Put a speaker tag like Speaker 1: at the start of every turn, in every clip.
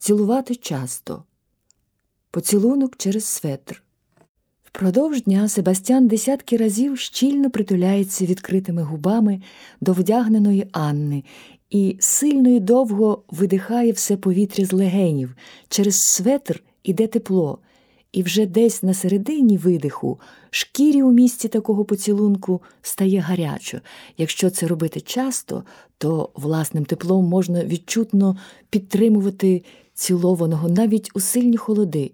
Speaker 1: цілувати часто, поцілунок через светр. Впродовж дня Себастьян десятки разів щільно притуляється відкритими губами до вдягненої Анни і сильно і довго видихає все повітря з легенів. Через светр іде тепло, і вже десь на середині видиху шкірі у місці такого поцілунку стає гарячо. Якщо це робити часто, то власним теплом можна відчутно підтримувати цілованого навіть у сильні холоди.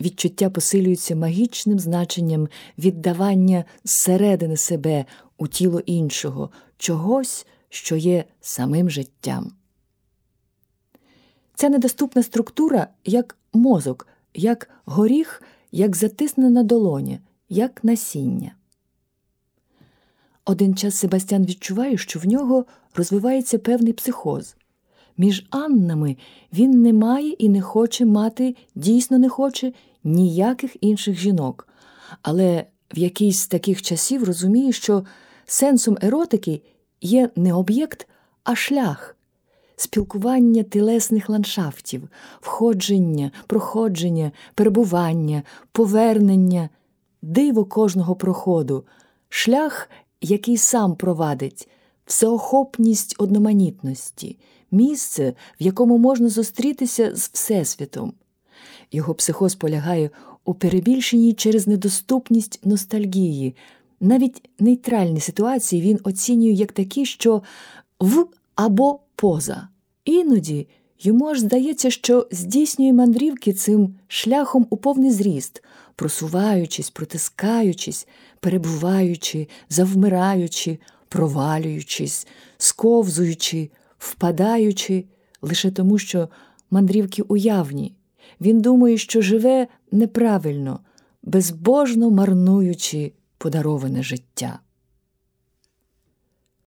Speaker 1: Відчуття посилюються магічним значенням віддавання зсередини себе у тіло іншого, чогось, що є самим життям. Ця недоступна структура як мозок, як горіх, як затиснена долоня, як насіння. Один час Себастьян відчуває, що в нього розвивається певний психоз. Між Аннами він не має і не хоче мати, дійсно не хоче ніяких інших жінок, але в якийсь з таких часів розуміє, що сенсом еротики є не об'єкт, а шлях, спілкування тілесних ландшафтів, входження, проходження, перебування, повернення, диво кожного проходу, шлях, який сам провадить, всеохопність одноманітності, місце, в якому можна зустрітися з Всесвітом. Його психоз полягає у перебільшенні через недоступність ностальгії. Навіть нейтральні ситуації він оцінює як такі, що в або поза. Іноді йому аж здається, що здійснює мандрівки цим шляхом у повний зріст, просуваючись, протискаючись, перебуваючи, завмираючи, провалюючись, сковзуючи, впадаючи, лише тому, що мандрівки уявні. Він думає, що живе неправильно, безбожно марнуючи подароване життя.